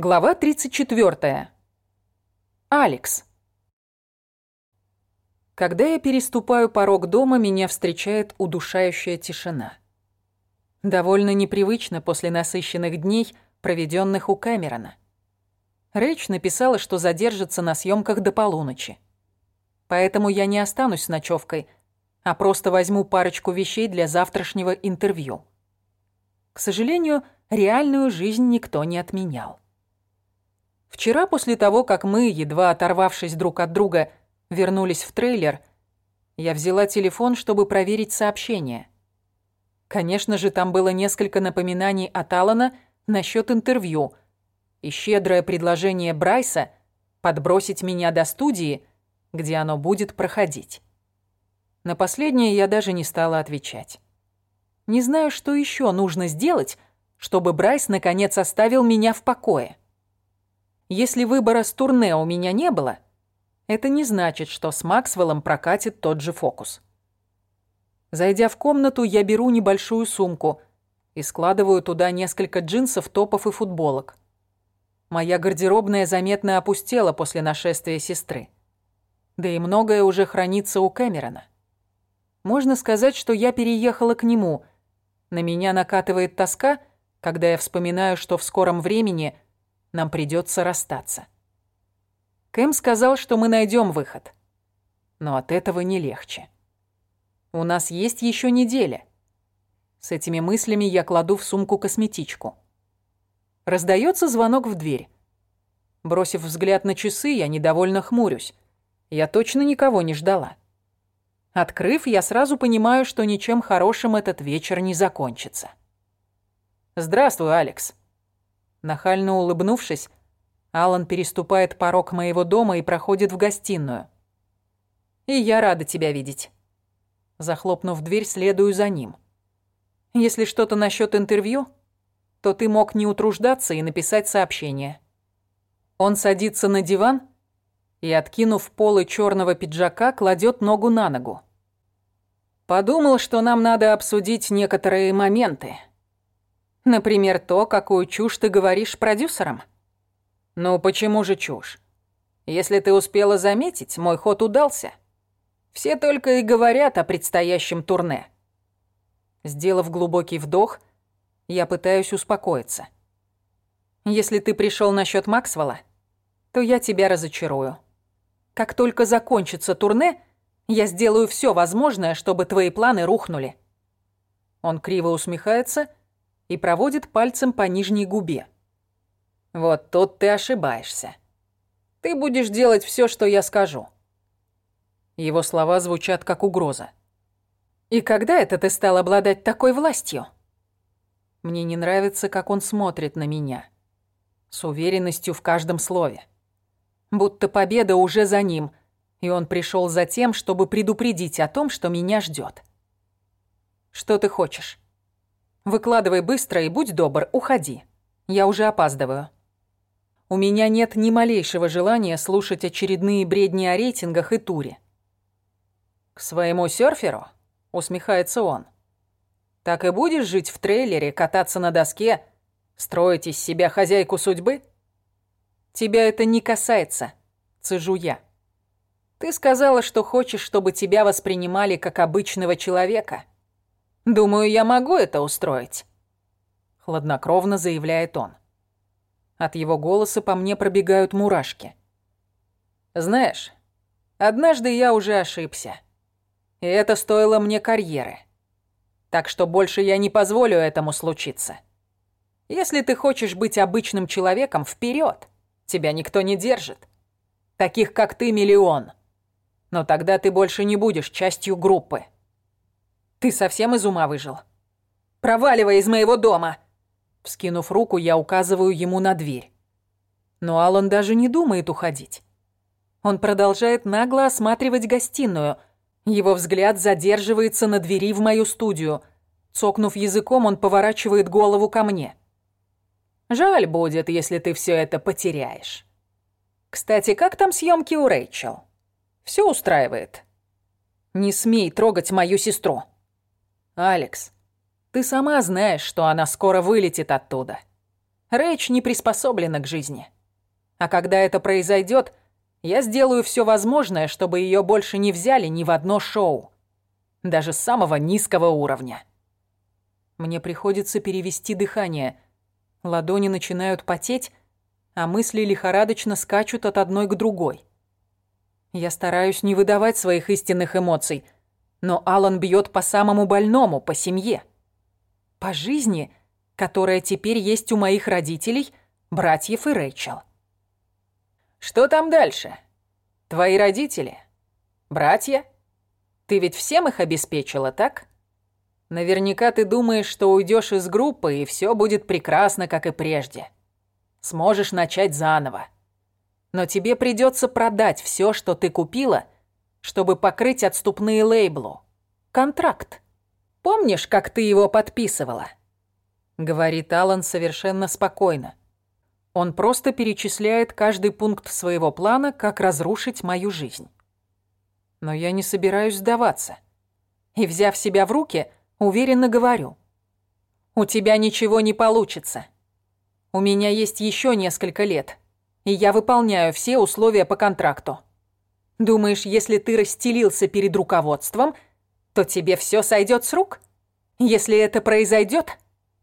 Глава 34. Алекс. Когда я переступаю порог дома, меня встречает удушающая тишина. Довольно непривычно после насыщенных дней, проведенных у Кэмерона. Рэйч написала, что задержится на съемках до полуночи. Поэтому я не останусь с ночевкой, а просто возьму парочку вещей для завтрашнего интервью. К сожалению, реальную жизнь никто не отменял. Вчера, после того, как мы, едва оторвавшись друг от друга, вернулись в трейлер, я взяла телефон, чтобы проверить сообщение. Конечно же, там было несколько напоминаний от Алана насчет интервью и щедрое предложение Брайса подбросить меня до студии, где оно будет проходить. На последнее я даже не стала отвечать. Не знаю, что еще нужно сделать, чтобы Брайс наконец оставил меня в покое. Если выбора с турне у меня не было, это не значит, что с Максвеллом прокатит тот же фокус. Зайдя в комнату, я беру небольшую сумку и складываю туда несколько джинсов, топов и футболок. Моя гардеробная заметно опустела после нашествия сестры. Да и многое уже хранится у Кэмерона. Можно сказать, что я переехала к нему. На меня накатывает тоска, когда я вспоминаю, что в скором времени – нам придется расстаться. Кэм сказал, что мы найдем выход. Но от этого не легче. У нас есть еще неделя. С этими мыслями я кладу в сумку косметичку. Раздается звонок в дверь. Бросив взгляд на часы, я недовольно хмурюсь. Я точно никого не ждала. Открыв, я сразу понимаю, что ничем хорошим этот вечер не закончится. «Здравствуй, Алекс», Нахально улыбнувшись, Алан переступает порог моего дома и проходит в гостиную. «И я рада тебя видеть». Захлопнув дверь, следую за ним. «Если что-то насчет интервью, то ты мог не утруждаться и написать сообщение». Он садится на диван и, откинув полы черного пиджака, кладет ногу на ногу. «Подумал, что нам надо обсудить некоторые моменты», Например, то, какую чушь ты говоришь продюсерам. Ну почему же чушь? Если ты успела заметить, мой ход удался. Все только и говорят о предстоящем турне. Сделав глубокий вдох, я пытаюсь успокоиться. Если ты пришел насчет Максвелла, то я тебя разочарую. Как только закончится турне, я сделаю все возможное, чтобы твои планы рухнули. Он криво усмехается и проводит пальцем по нижней губе. Вот тут ты ошибаешься. Ты будешь делать все, что я скажу. Его слова звучат как угроза. И когда это ты стал обладать такой властью? Мне не нравится, как он смотрит на меня. С уверенностью в каждом слове. Будто победа уже за ним, и он пришел за тем, чтобы предупредить о том, что меня ждет. Что ты хочешь? Выкладывай быстро и будь добр, уходи. Я уже опаздываю. У меня нет ни малейшего желания слушать очередные бредни о рейтингах и туре. К своему серферу? Усмехается он. Так и будешь жить в трейлере, кататься на доске, строить из себя хозяйку судьбы? Тебя это не касается, цежу я. Ты сказала, что хочешь, чтобы тебя воспринимали как обычного человека — Думаю, я могу это устроить», — хладнокровно заявляет он. От его голоса по мне пробегают мурашки. «Знаешь, однажды я уже ошибся. И это стоило мне карьеры. Так что больше я не позволю этому случиться. Если ты хочешь быть обычным человеком, вперед. Тебя никто не держит. Таких, как ты, миллион. Но тогда ты больше не будешь частью группы». Ты совсем из ума выжил? Проваливай из моего дома!» Вскинув руку, я указываю ему на дверь. Но Алан даже не думает уходить. Он продолжает нагло осматривать гостиную. Его взгляд задерживается на двери в мою студию. Цокнув языком, он поворачивает голову ко мне. «Жаль будет, если ты все это потеряешь. Кстати, как там съемки у Рэйчел? Все устраивает?» «Не смей трогать мою сестру!» «Алекс, ты сама знаешь, что она скоро вылетит оттуда. Рэйч не приспособлена к жизни. А когда это произойдет, я сделаю все возможное, чтобы ее больше не взяли ни в одно шоу. Даже самого низкого уровня. Мне приходится перевести дыхание. Ладони начинают потеть, а мысли лихорадочно скачут от одной к другой. Я стараюсь не выдавать своих истинных эмоций, но Алан бьет по самому больному, по семье. По жизни, которая теперь есть у моих родителей, братьев и Рэйчел. Что там дальше? Твои родители? Братья? Ты ведь всем их обеспечила, так? Наверняка ты думаешь, что уйдешь из группы, и все будет прекрасно, как и прежде. Сможешь начать заново. Но тебе придется продать все, что ты купила, чтобы покрыть отступные лейблу. Контракт. Помнишь, как ты его подписывала? Говорит Алан совершенно спокойно. Он просто перечисляет каждый пункт своего плана, как разрушить мою жизнь. Но я не собираюсь сдаваться. И, взяв себя в руки, Уверенно говорю. У тебя ничего не получится. У меня есть еще несколько лет, и я выполняю все условия по контракту. Думаешь, если ты расстелился перед руководством, то тебе все сойдет с рук? Если это произойдет,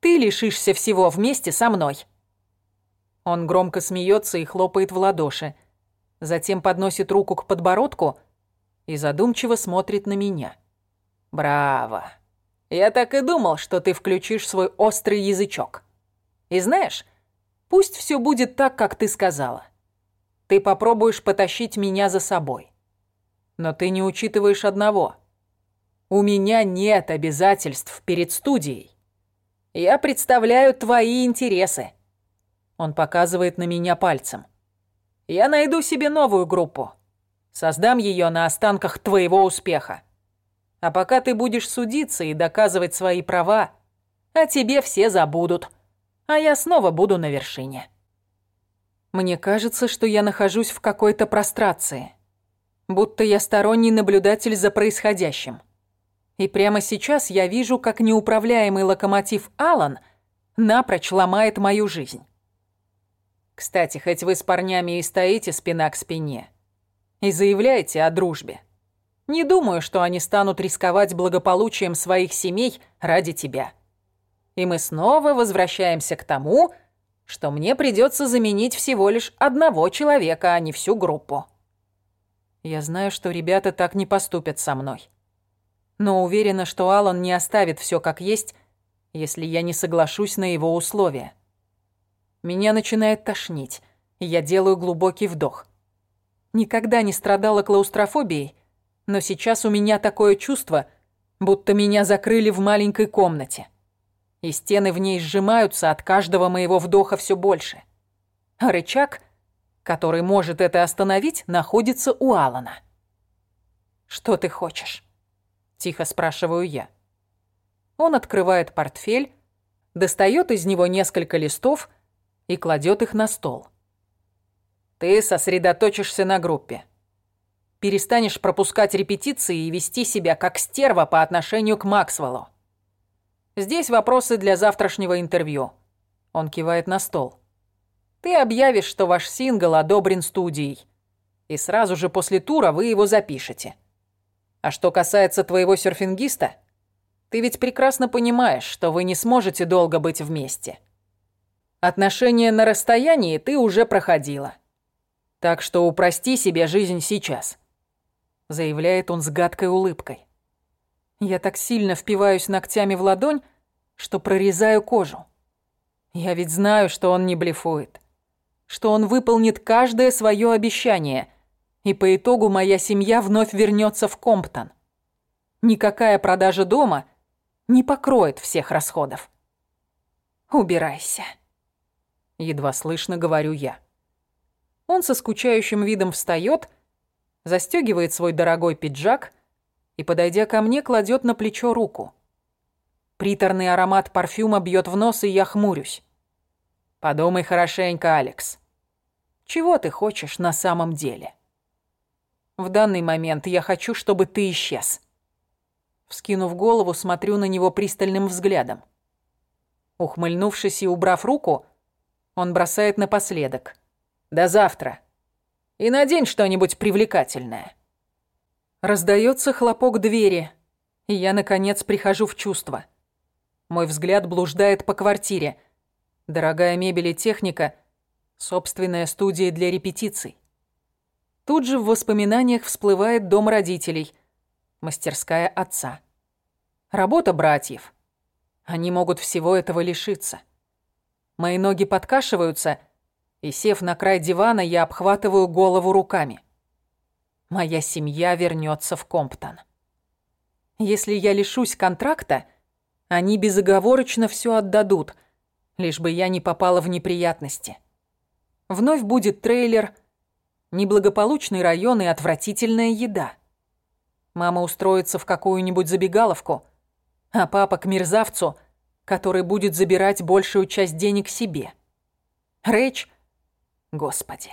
ты лишишься всего вместе со мной. Он громко смеется и хлопает в ладоши, затем подносит руку к подбородку и задумчиво смотрит на меня. Браво. Я так и думал, что ты включишь свой острый язычок. И знаешь, пусть все будет так, как ты сказала. Ты попробуешь потащить меня за собой. Но ты не учитываешь одного. У меня нет обязательств перед студией. Я представляю твои интересы. Он показывает на меня пальцем. Я найду себе новую группу. Создам ее на останках твоего успеха. А пока ты будешь судиться и доказывать свои права, о тебе все забудут, а я снова буду на вершине. Мне кажется, что я нахожусь в какой-то прострации, будто я сторонний наблюдатель за происходящим. И прямо сейчас я вижу, как неуправляемый локомотив Алан напрочь ломает мою жизнь. Кстати, хоть вы с парнями и стоите спина к спине и заявляете о дружбе, не думаю, что они станут рисковать благополучием своих семей ради тебя. И мы снова возвращаемся к тому, что мне придется заменить всего лишь одного человека, а не всю группу. Я знаю, что ребята так не поступят со мной. Но уверена, что Алан не оставит все как есть, если я не соглашусь на его условия. Меня начинает тошнить, и я делаю глубокий вдох. Никогда не страдала клаустрофобией, но сейчас у меня такое чувство, будто меня закрыли в маленькой комнате. И стены в ней сжимаются от каждого моего вдоха все больше. А рычаг, который может это остановить, находится у Алана. «Что ты хочешь?» – тихо спрашиваю я. Он открывает портфель, достает из него несколько листов и кладет их на стол. «Ты сосредоточишься на группе перестанешь пропускать репетиции и вести себя как стерва по отношению к Максвеллу. Здесь вопросы для завтрашнего интервью. Он кивает на стол. Ты объявишь, что ваш сингл одобрен студией. И сразу же после тура вы его запишете. А что касается твоего серфингиста, ты ведь прекрасно понимаешь, что вы не сможете долго быть вместе. Отношения на расстоянии ты уже проходила. Так что упрости себе жизнь сейчас заявляет он с гадкой улыбкой. Я так сильно впиваюсь ногтями в ладонь, что прорезаю кожу. Я ведь знаю, что он не блефует, что он выполнит каждое свое обещание, и по итогу моя семья вновь вернется в Комптон. Никакая продажа дома не покроет всех расходов. Убирайся. Едва слышно говорю я. Он со скучающим видом встает застегивает свой дорогой пиджак и, подойдя ко мне, кладет на плечо руку. Приторный аромат парфюма бьет в нос, и я хмурюсь. Подумай хорошенько, Алекс. Чего ты хочешь на самом деле? В данный момент я хочу, чтобы ты исчез. Вскинув голову, смотрю на него пристальным взглядом. Ухмыльнувшись и убрав руку, Он бросает напоследок. «До завтра. И надень что-нибудь привлекательное». Раздается хлопок двери, и я, наконец, прихожу в чувство. Мой взгляд блуждает по квартире. Дорогая мебель и техника, собственная студия для репетиций. Тут же в воспоминаниях всплывает дом родителей, мастерская отца. Работа братьев. Они могут всего этого лишиться. Мои ноги подкашиваются, и, сев на край дивана, я обхватываю голову руками. Моя семья вернется в Комптон. Если я лишусь контракта, они безоговорочно все отдадут, лишь бы я не попала в неприятности. Вновь будет трейлер — неблагополучный район и отвратительная еда. Мама устроится в какую-нибудь забегаловку, а папа к мерзавцу, который будет забирать большую часть денег себе. Рэч... Господи.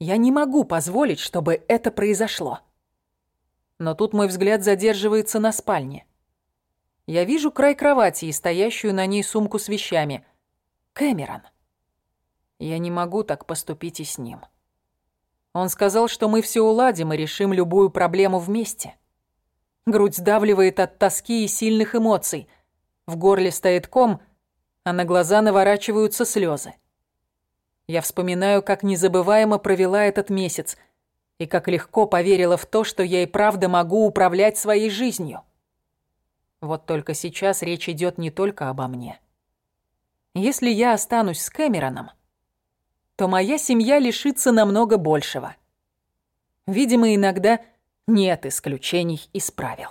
Я не могу позволить, чтобы это произошло. Но тут мой взгляд задерживается на спальне. Я вижу край кровати и стоящую на ней сумку с вещами. Кэмерон. Я не могу так поступить и с ним. Он сказал, что мы все уладим и решим любую проблему вместе. Грудь сдавливает от тоски и сильных эмоций. В горле стоит ком, а на глаза наворачиваются слезы. Я вспоминаю, как незабываемо провела этот месяц и как легко поверила в то, что я и правда могу управлять своей жизнью. Вот только сейчас речь идет не только обо мне. Если я останусь с Кэмероном, то моя семья лишится намного большего. Видимо, иногда нет исключений из правил.